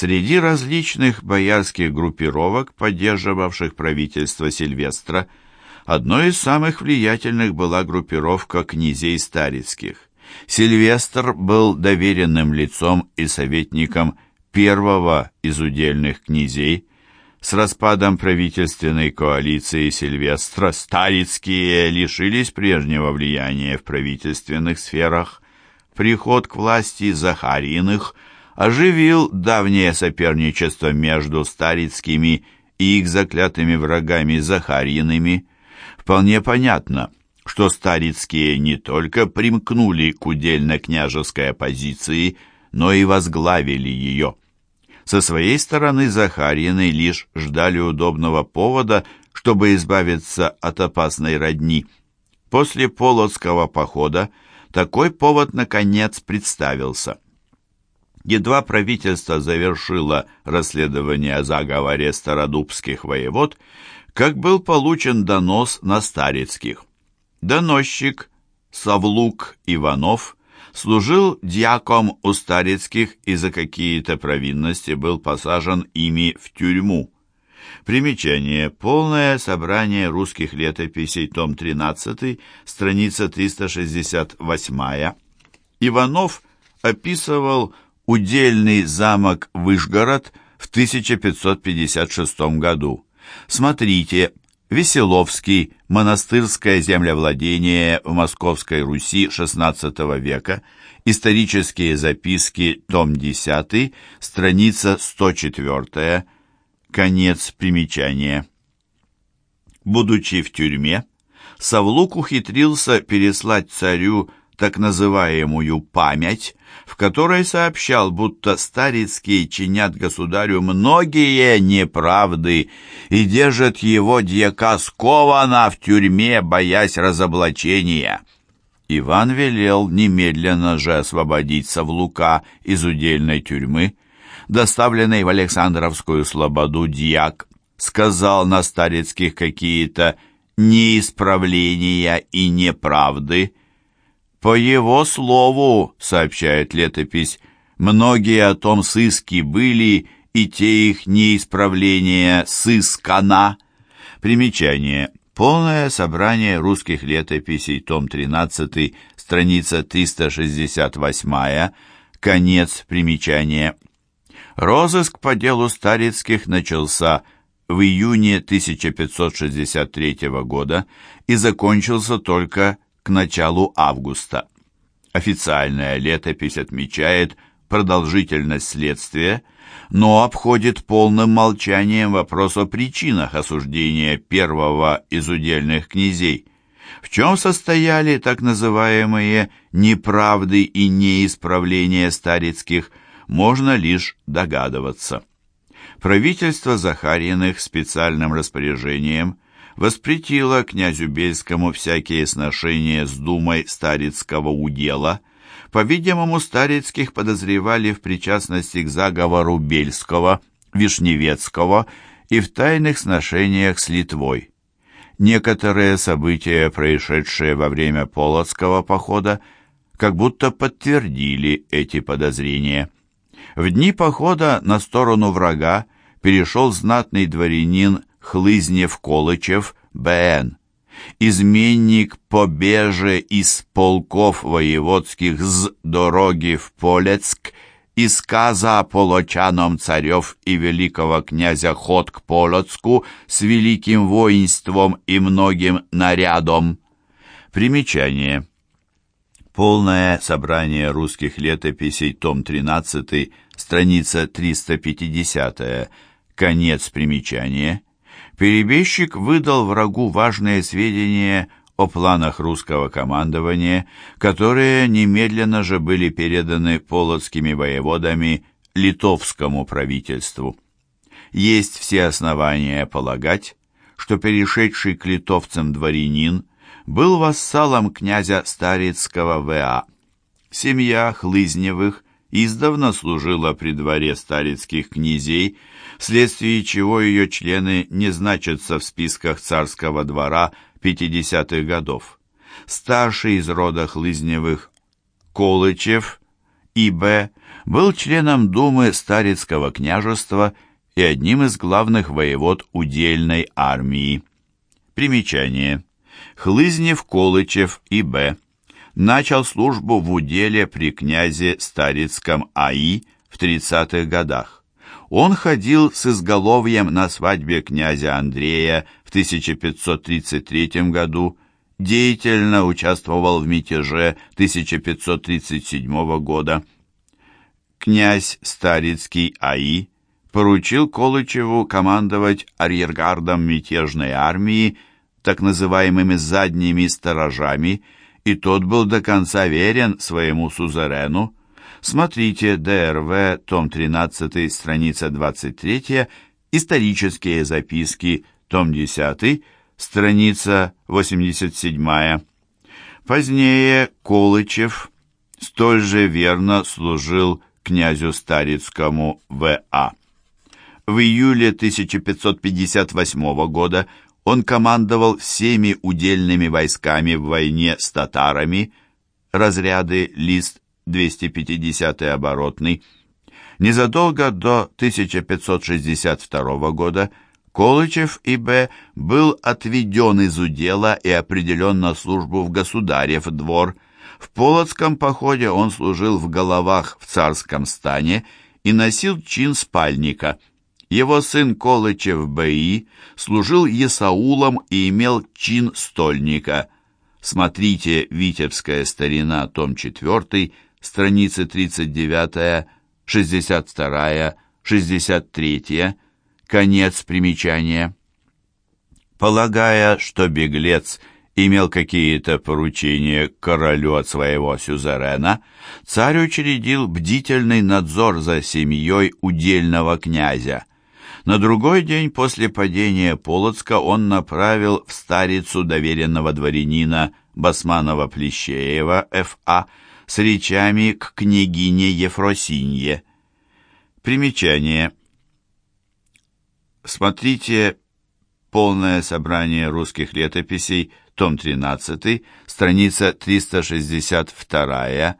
Среди различных боярских группировок, поддерживавших правительство Сильвестра, одной из самых влиятельных была группировка князей Старицких. Сильвестр был доверенным лицом и советником первого из удельных князей. С распадом правительственной коалиции Сильвестра Старицкие лишились прежнего влияния в правительственных сферах. Приход к власти Захариных – оживил давнее соперничество между Старицкими и их заклятыми врагами Захарьиными. Вполне понятно, что Старицкие не только примкнули к удельно-княжеской оппозиции, но и возглавили ее. Со своей стороны Захарьины лишь ждали удобного повода, чтобы избавиться от опасной родни. После Полоцкого похода такой повод, наконец, представился – Едва правительство завершило расследование о заговоре стародубских воевод, как был получен донос на Старицких. Доносчик Савлук Иванов служил дьяком у Старицких и за какие-то провинности был посажен ими в тюрьму. Примечание. Полное собрание русских летописей, том 13, страница 368. Иванов описывал удельный замок Вышгород в 1556 году. Смотрите, Веселовский, монастырское землевладение в Московской Руси XVI века, исторические записки, том 10, страница 104, конец примечания. Будучи в тюрьме, Савлук ухитрился переслать царю так называемую «память», в которой сообщал, будто старицкие чинят государю многие неправды и держат его дьяка скована в тюрьме, боясь разоблачения. Иван велел немедленно же освободить Савлука из удельной тюрьмы. Доставленный в Александровскую слободу дьяк сказал на старицких какие-то неисправления и неправды, по его слову, сообщает летопись, многие о том сыски были, и те их неисправления сыскана. Примечание. Полное собрание русских летописей, том 13, страница 368, конец примечания. Розыск по делу Старицких начался в июне 1563 года и закончился только к началу августа. Официальная летопись отмечает продолжительность следствия, но обходит полным молчанием вопрос о причинах осуждения первого из удельных князей. В чем состояли так называемые неправды и неисправления старицких, можно лишь догадываться. Правительство Захариных специальным распоряжением воспретила князю Бельскому всякие сношения с думой Старицкого удела. По-видимому, Старицких подозревали в причастности к заговору Бельского, Вишневецкого и в тайных сношениях с Литвой. Некоторые события, происшедшие во время Полоцкого похода, как будто подтвердили эти подозрения. В дни похода на сторону врага перешел знатный дворянин Хлызнев-Колычев, Б.Н. Изменник побеже из полков воеводских с дороги в Полецк и сказа полочанам царев и великого князя ход к Полоцку с великим воинством и многим нарядом. Примечание. Полное собрание русских летописей, том 13, страница 350, конец примечания перебежчик выдал врагу важные сведения о планах русского командования, которые немедленно же были переданы полоцкими воеводами литовскому правительству. Есть все основания полагать, что перешедший к литовцам дворянин был вассалом князя Старицкого В.А. Семья Хлызневых издавна служила при дворе старицких князей, вследствие чего ее члены не значатся в списках царского двора 50-х годов. Старший из рода Хлызневых Колычев И.Б. был членом Думы Старицкого княжества и одним из главных воевод удельной армии. Примечание. Хлызнев-Колычев И.Б. начал службу в уделе при князе Старицком А.И. в 30-х годах. Он ходил с изголовьем на свадьбе князя Андрея в 1533 году, деятельно участвовал в мятеже 1537 года. Князь Старицкий А.И. поручил Колычеву командовать арьергардом мятежной армии, так называемыми «задними сторожами», и тот был до конца верен своему сузерену. Смотрите ДРВ, том 13, страница 23, исторические записки, том 10, страница 87. Позднее Колычев столь же верно служил князю Старицкому В.А. В июле 1558 года он командовал всеми удельными войсками в войне с татарами, разряды лист 250 оборотный. Незадолго до 1562 года Колычев И.Б. был отведен из удела и определен на службу в государев двор. В Полоцком походе он служил в головах в царском стане и носил чин спальника. Его сын Колычев Б.И. служил Есаулом и имел чин стольника. Смотрите «Витебская старина», том 4, страницы 39, 62, 63, Конец примечания. Полагая, что беглец имел какие-то поручения королю от своего сюзерена, царь учредил бдительный надзор за семьей удельного князя. На другой день после падения Полоцка он направил в старицу доверенного дворянина Басманова-Плещеева Ф.А. с речами к княгине Ефросинье. Примечание. Смотрите полное собрание русских летописей, том 13, страница 362,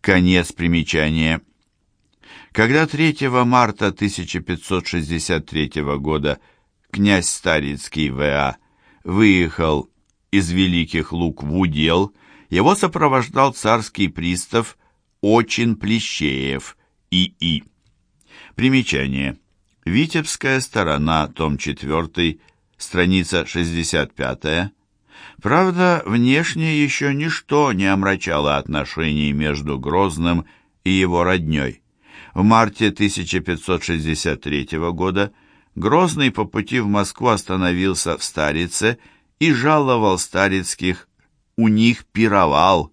конец примечания. Когда 3 марта 1563 года князь Старицкий В.А. выехал из Великих Лук в удел, его сопровождал царский пристав Очин Плещеев И.И. Примечание. Витебская сторона, том 4, страница 65. Правда, внешне еще ничто не омрачало отношений между Грозным и его родней. В марте 1563 года Грозный по пути в Москву остановился в Старице и жаловал старицких, у них пировал.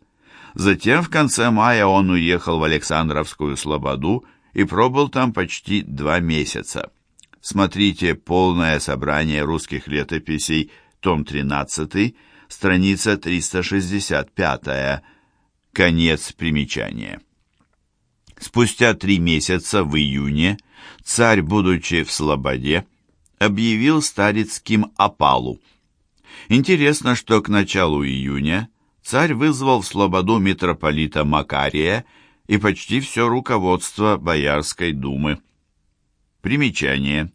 Затем в конце мая он уехал в Александровскую Слободу и пробыл там почти два месяца. Смотрите полное собрание русских летописей, том 13, страница 365, конец примечания. Спустя три месяца в июне царь, будучи в Слободе, объявил старицким опалу. Интересно, что к началу июня царь вызвал в Слободу митрополита Макария и почти все руководство Боярской думы. Примечание.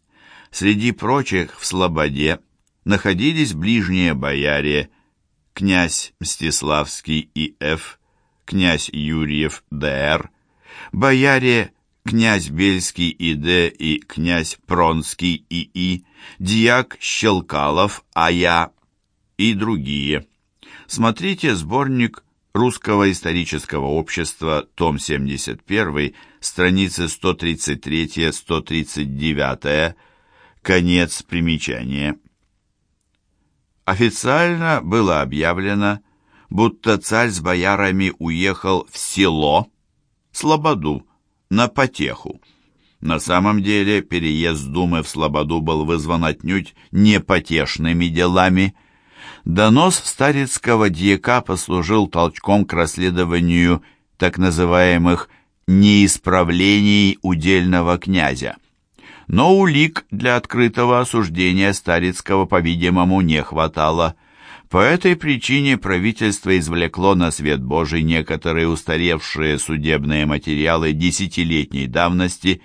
Среди прочих в Слободе находились ближние бояре князь Мстиславский И.Ф., князь Юрьев Д.Р., бояре князь Бельский И.Д. и князь Пронский И.И., дьяк Щелкалов А.Я. и другие. Смотрите сборник Русского исторического общества, том 71, страницы 133-139, конец примечания. Официально было объявлено, будто царь с боярами уехал в село, Слободу, на потеху. На самом деле переезд Думы в Слободу был вызван отнюдь не потешными делами, Донос старицкого дьяка послужил толчком к расследованию так называемых неисправлений удельного князя. Но улик для открытого осуждения Старицкого, по-видимому, не хватало. По этой причине правительство извлекло на свет Божий некоторые устаревшие судебные материалы десятилетней давности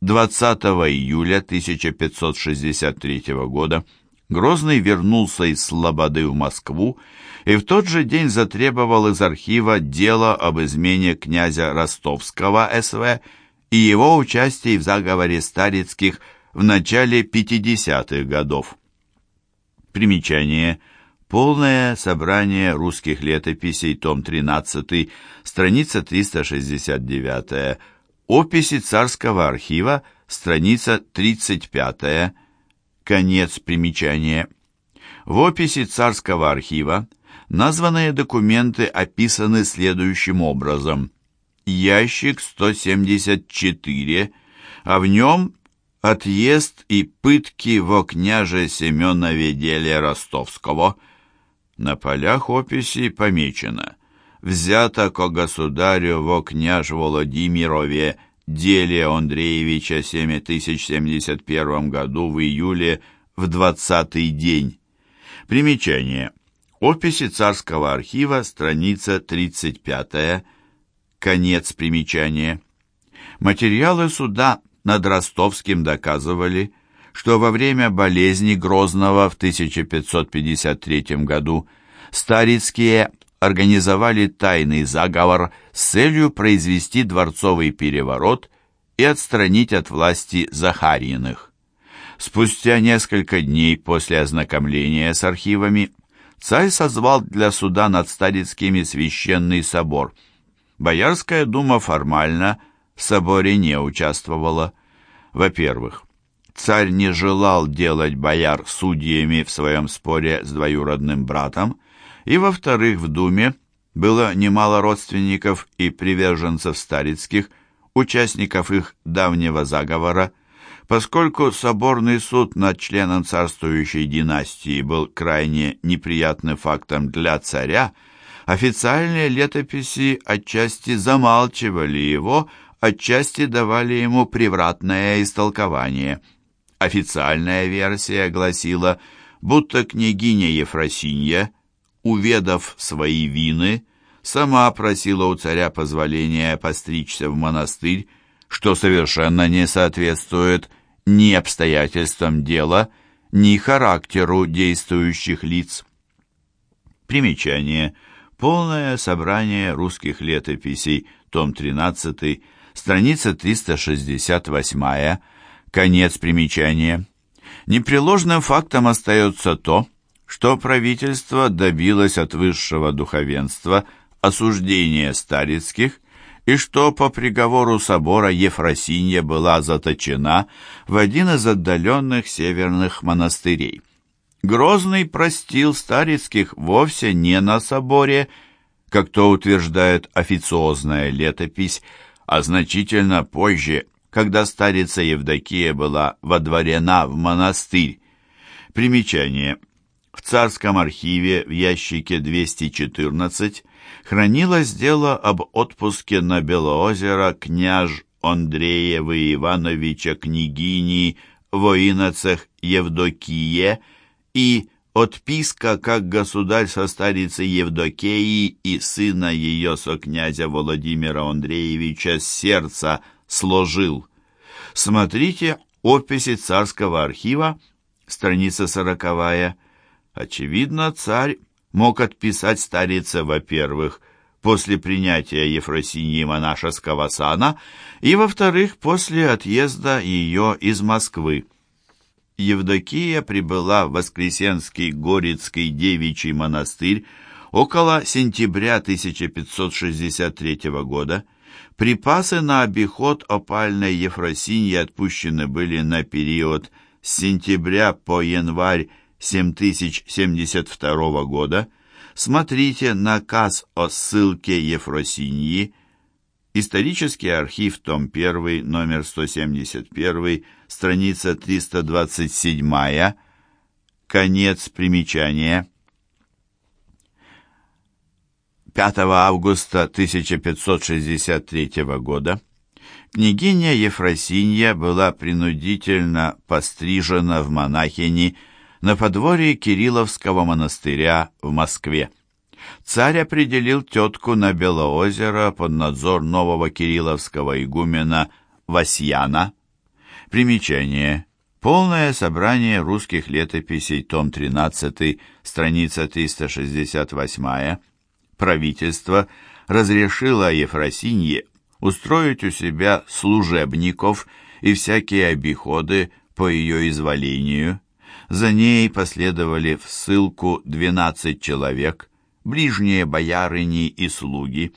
20 июля 1563 года Грозный вернулся из Слободы в Москву и в тот же день затребовал из архива дело об измене князя Ростовского СВ и его участии в заговоре Старицких в начале 50-х годов. Примечание. Полное собрание русских летописей, том 13, страница 369. Описи царского архива, страница 35. Конец примечания. В описи царского архива названные документы описаны следующим образом. Ящик 174, а в нем отъезд и пытки во княже Семенове деле Ростовского. На полях описи помечено «Взято ко государю во княж Владимирове деле Андреевича 7071 году в июле в двадцатый день. Примечание. Описи царского архива, страница 35 конец примечания. Материалы суда над Ростовским доказывали, что во время болезни Грозного в 1553 году Старицкие организовали тайный заговор с целью произвести дворцовый переворот и отстранить от власти Захариных. Спустя несколько дней после ознакомления с архивами царь созвал для суда над Старицкими священный собор. Боярская дума формально в соборе не участвовала. Во-первых, царь не желал делать бояр судьями в своем споре с двоюродным братом, и, во-вторых, в Думе было немало родственников и приверженцев Старицких, участников их давнего заговора, поскольку соборный суд над членом царствующей династии был крайне неприятным фактом для царя, официальные летописи отчасти замалчивали его, отчасти давали ему превратное истолкование. Официальная версия гласила, будто княгиня Ефросинья – уведав свои вины, сама просила у царя позволения постричься в монастырь, что совершенно не соответствует ни обстоятельствам дела, ни характеру действующих лиц. Примечание. Полное собрание русских летописей, том 13, страница 368, конец примечания. Непреложным фактом остается то, что правительство добилось от высшего духовенства осуждения Старицких и что по приговору собора Ефросинья была заточена в один из отдаленных северных монастырей. Грозный простил Старицких вовсе не на соборе, как то утверждает официозная летопись, а значительно позже, когда старица Евдокия была водворена в монастырь. Примечание – в царском архиве в ящике 214 хранилось дело об отпуске на Белоозеро княж Андреевы Ивановича княгини воиноцех Евдокие и отписка, как государь со старицей Евдокеи и сына ее со князя Владимира Андреевича сердца сложил. Смотрите описи царского архива, страница сороковая, Очевидно, царь мог отписать старице, во-первых, после принятия Ефросиньи монашеского сана, и, во-вторых, после отъезда ее из Москвы. Евдокия прибыла в Воскресенский Горецкий девичий монастырь около сентября 1563 года. Припасы на обиход опальной Ефросиньи отпущены были на период с сентября по январь 7072 года смотрите наказ о ссылке Ефросиньи, Исторический архив, том 1, номер 171, страница 327, конец примечания. 5 августа 1563 года княгиня Ефросинья была принудительно пострижена в монахини на подворье Кирилловского монастыря в Москве. Царь определил тетку на Белоозеро под надзор нового кирилловского игумена Васьяна. Примечание. Полное собрание русских летописей, том 13, страница 368. Правительство разрешило Ефросинье устроить у себя служебников и всякие обиходы по ее изволению. За ней последовали в ссылку 12 человек, ближние боярыни и слуги.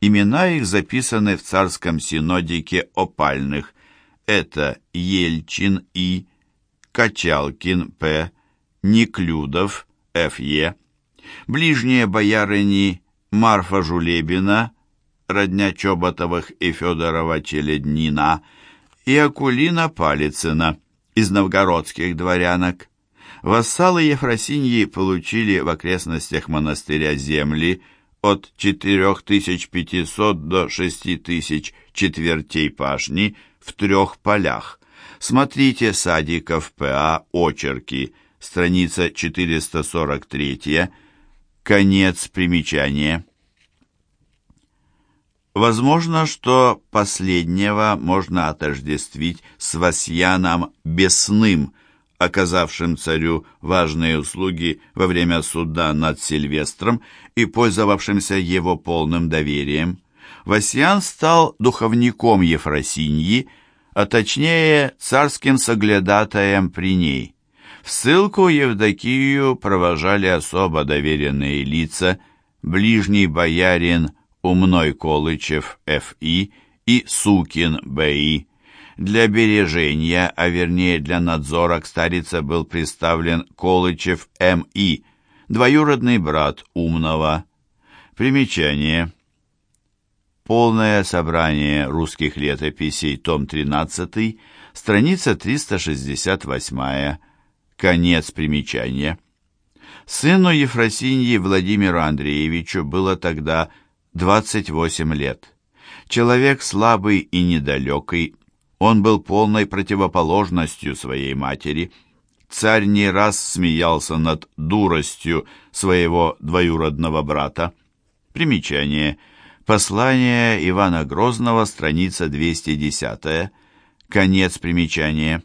Имена их записаны в царском синодике опальных. Это Ельчин И, Качалкин П, Неклюдов Ф.Е., ближние боярыни Марфа Жулебина, родня Чоботовых и Федорова Челеднина, и Акулина Палицына из новгородских дворянок. Вассалы Ефросиньи получили в окрестностях монастыря земли от 4500 до 6000 четвертей пашни в трех полях. Смотрите Садиков П.А. Очерки, страница 443, конец примечания. Возможно, что последнего можно отождествить с Васьяном Бесным, оказавшим царю важные услуги во время суда над Сильвестром и пользовавшимся его полным доверием. Васьян стал духовником Ефросиньи, а точнее царским соглядатаем при ней. В ссылку Евдокию провожали особо доверенные лица, ближний боярин Умной Колычев Ф.И. и Сукин Б.И. Для бережения, а вернее для надзора к старице был представлен Колычев М.И., двоюродный брат Умного. Примечание. Полное собрание русских летописей, том 13, страница 368, конец примечания. Сыну Ефросиньи Владимиру Андреевичу было тогда 28 лет. Человек слабый и недалекий, он был полной противоположностью своей матери. Царь не раз смеялся над дуростью своего двоюродного брата. Примечание. Послание Ивана Грозного, страница 210. Конец примечания.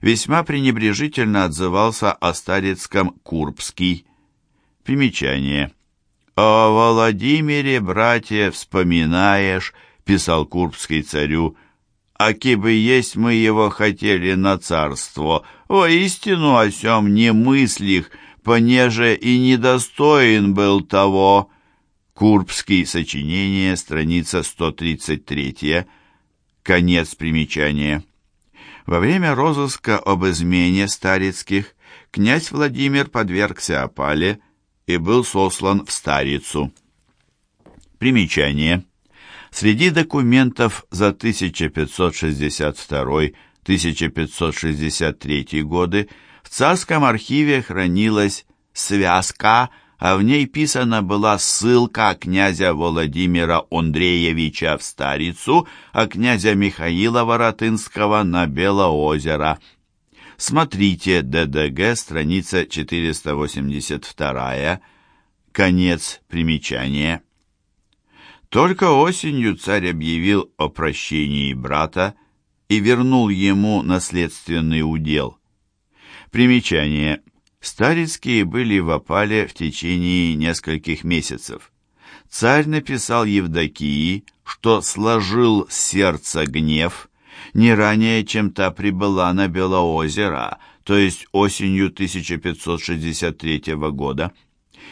Весьма пренебрежительно отзывался о Старецком Курбский. Примечание. «О Владимире, братья, вспоминаешь», — писал Курбский царю, «аки бы есть мы его хотели на царство, воистину о сем не мыслих, понеже и недостоин был того». Курбский, сочинение, страница 133, конец примечания. Во время розыска об измене Старицких князь Владимир подвергся опале, и был сослан в Старицу. Примечание. Среди документов за 1562-1563 годы в царском архиве хранилась связка, а в ней писана была ссылка князя Владимира Андреевича в Старицу, а князя Михаила Воротынского на Белоозеро – Смотрите ДДГ, страница 482, конец примечания. Только осенью царь объявил о прощении брата и вернул ему наследственный удел. Примечание. Старицкие были в опале в течение нескольких месяцев. Царь написал Евдокии, что сложил сердце гнев, не ранее, чем та прибыла на Белоозеро, то есть осенью 1563 года.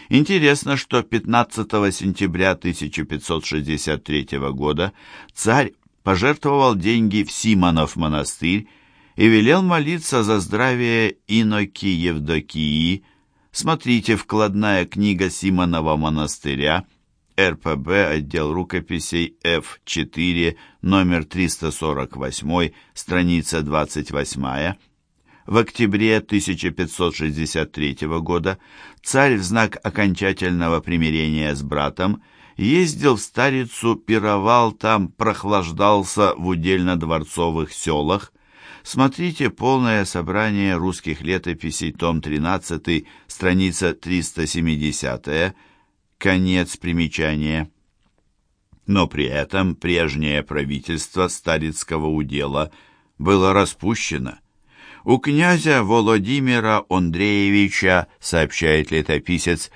Интересно, что 15 сентября 1563 года царь пожертвовал деньги в Симонов монастырь и велел молиться за здравие иноки Евдокии. Смотрите вкладная книга Симонова монастыря – РПБ, отдел рукописей F4, номер 348, страница 28. В октябре 1563 года царь в знак окончательного примирения с братом ездил в Старицу, пировал там, прохлаждался в удельно-дворцовых селах. Смотрите полное собрание русских летописей, том 13, страница 370, конец примечания. Но при этом прежнее правительство Старицкого удела было распущено. У князя Володимира Андреевича, сообщает летописец,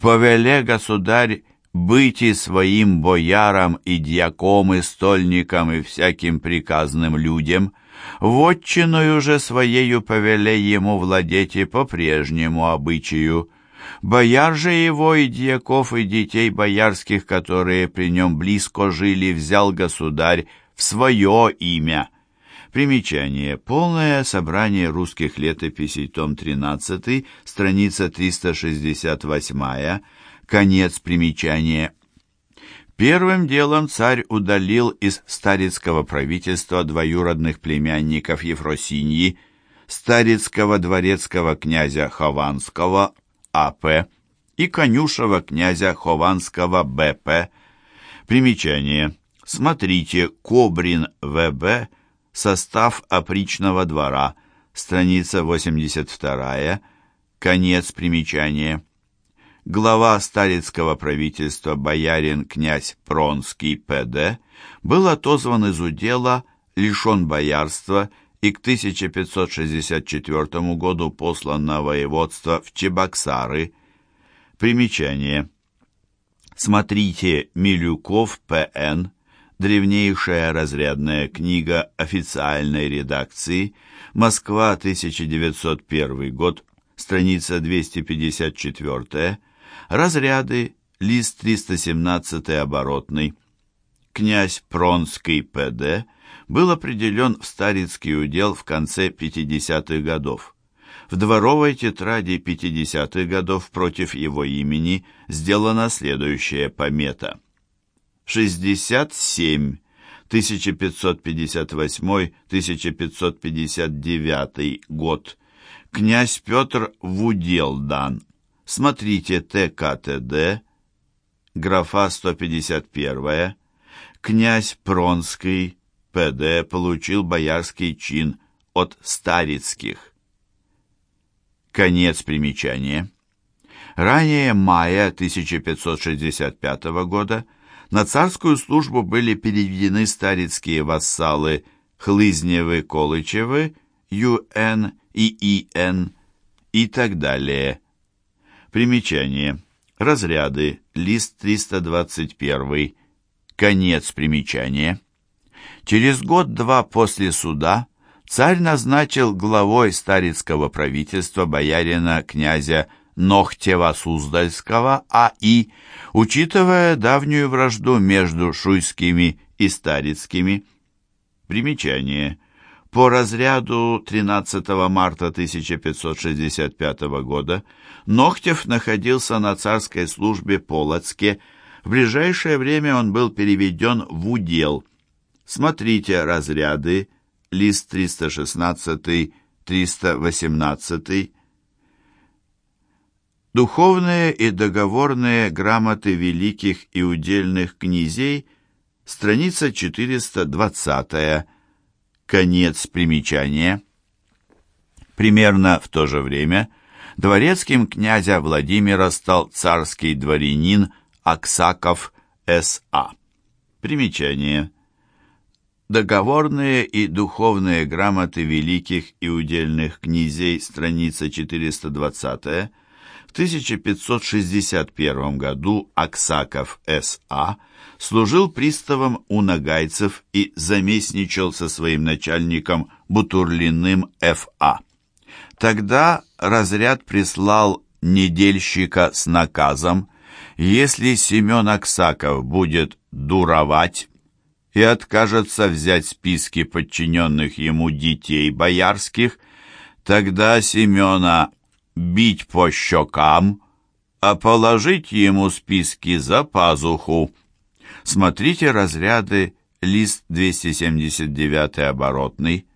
«повеле государь быть и своим боярам и дьяком и стольникам и всяким приказным людям, вотчиною же своею повеле ему владеть и по прежнему обычаю. Бояр же его и дьяков и детей боярских, которые при нем близко жили, взял государь в свое имя». Примечание. Полное собрание русских летописей, том 13, страница 368 Конец примечания. Первым делом царь удалил из старицкого правительства двоюродных племянников Ефросиньи, старицкого дворецкого князя Хованского А.П. и конюшего князя Хованского Б.П. Примечание. Смотрите Кобрин В.Б. Состав опричного двора. Страница 82. Конец примечания глава сталинского правительства боярин князь Пронский П.Д. был отозван из удела, лишен боярства и к 1564 году послан на воеводство в Чебоксары. Примечание. Смотрите Милюков П.Н., древнейшая разрядная книга официальной редакции, Москва, 1901 год, страница 254 Разряды, лист 317 оборотный. Князь Пронский П.Д. был определен в Старицкий удел в конце 50-х годов. В дворовой тетради 50-х годов против его имени сделана следующая помета. 67 1558-1559 год. Князь Петр в удел дан. Смотрите ТКТД, графа 151, князь Пронский, ПД, получил боярский чин от Старицких. Конец примечания. Ранее мая 1565 года на царскую службу были переведены старицкие вассалы Хлызневы-Колычевы, ЮН и ИН и так далее – Примечание. Разряды. Лист 321. Конец примечания. Через год-два после суда царь назначил главой старицкого правительства боярина князя Ногтева-Суздальского А.И., учитывая давнюю вражду между шуйскими и старицкими. Примечание. По разряду 13 марта 1565 года Ногтев находился на царской службе Полоцке. В ближайшее время он был переведен в удел. Смотрите разряды, лист 316-318. Духовные и договорные грамоты великих и удельных князей, страница 420 Конец примечания. Примерно в то же время дворецким князя Владимира стал царский дворянин Аксаков С.А. Примечание. Договорные и духовные грамоты великих и удельных князей, страница 420 в 1561 году Аксаков С.А служил приставом у нагайцев и заместничал со своим начальником Бутурлиным Ф.А. Тогда разряд прислал недельщика с наказом, если Семен Аксаков будет дуровать и откажется взять списки подчиненных ему детей боярских, тогда Семена бить по щекам, а положить ему списки за пазуху. Смотрите разряды, лист 279 оборотный.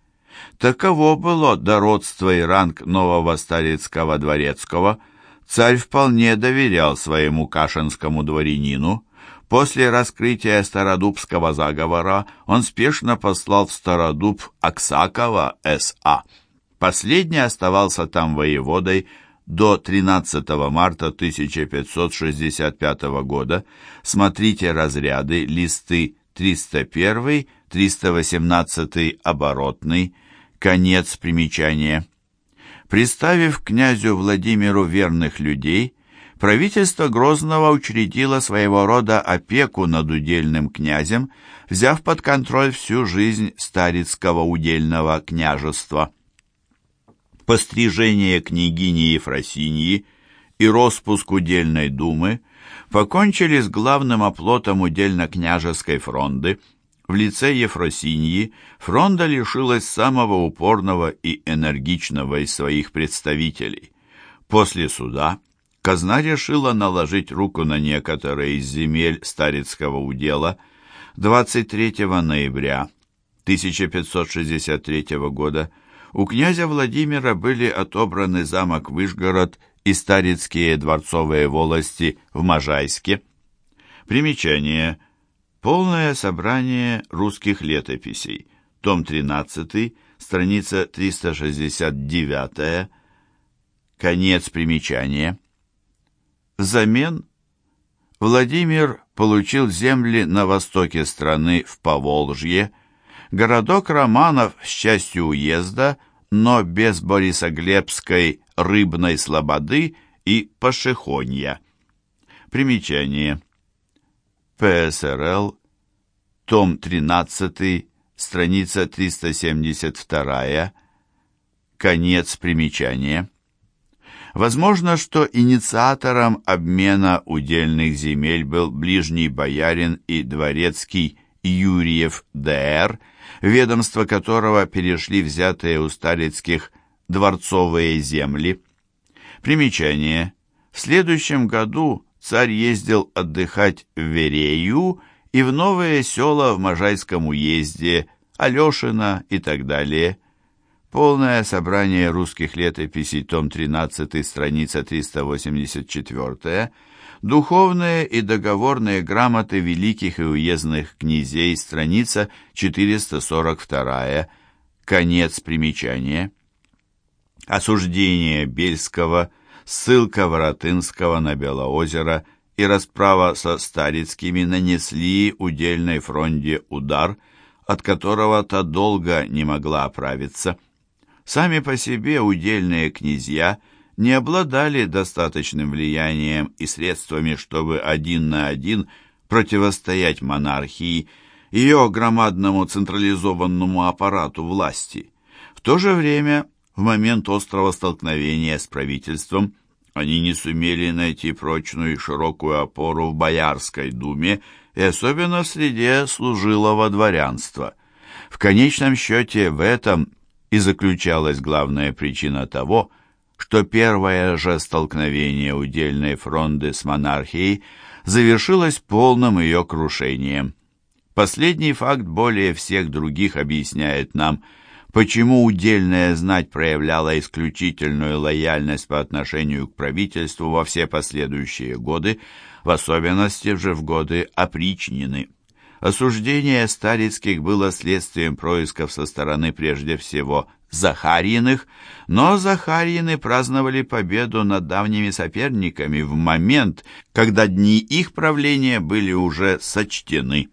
Таково было дородство и ранг нового старецкого дворецкого. Царь вполне доверял своему кашинскому дворянину. После раскрытия Стародубского заговора он спешно послал в Стародуб Аксакова С.А. Последний оставался там воеводой до 13 марта 1565 года. Смотрите разряды, листы 301, 318 оборотный, конец примечания. Представив князю Владимиру верных людей, правительство Грозного учредило своего рода опеку над удельным князем, взяв под контроль всю жизнь Старицкого удельного княжества. Пострижение княгини Ефросиньи и распуск удельной думы покончили с главным оплотом удельно-княжеской фронды. В лице Ефросиньи фронда лишилась самого упорного и энергичного из своих представителей. После суда казна решила наложить руку на некоторые из земель Старицкого удела 23 ноября 1563 года у князя Владимира были отобраны замок Вышгород и старицкие дворцовые волости в Можайске. Примечание. Полное собрание русских летописей. Том 13, страница 369. Конец примечания. Взамен Владимир получил земли на востоке страны в Поволжье, городок Романов с частью уезда, но без Борисоглебской рыбной слободы и Пашехонья. Примечание. ПСРЛ, том 13, страница 372, конец примечания. Возможно, что инициатором обмена удельных земель был ближний боярин и дворецкий Юрьев Д.Р., ведомство которого перешли взятые у Старицких дворцовые земли. Примечание. В следующем году царь ездил отдыхать в Верею и в новые села в Можайском уезде, Алешино и так далее. Полное собрание русских летописей, том 13, страница 384, Духовные и договорные грамоты великих и уездных князей, страница 442, конец примечания. Осуждение Бельского, ссылка Воротынского на Белоозеро и расправа со Старицкими нанесли удельной фронде удар, от которого та долго не могла оправиться. Сами по себе удельные князья – не обладали достаточным влиянием и средствами, чтобы один на один противостоять монархии, ее громадному централизованному аппарату власти. В то же время, в момент острого столкновения с правительством, они не сумели найти прочную и широкую опору в Боярской думе и особенно в среде служилого дворянства. В конечном счете в этом и заключалась главная причина того, что первое же столкновение удельной фронды с монархией завершилось полным ее крушением. Последний факт более всех других объясняет нам, почему удельная знать проявляла исключительную лояльность по отношению к правительству во все последующие годы, в особенности же в годы опричнины. Осуждение Старицких было следствием происков со стороны прежде всего Захарьиных, но Захарьины праздновали победу над давними соперниками в момент, когда дни их правления были уже сочтены.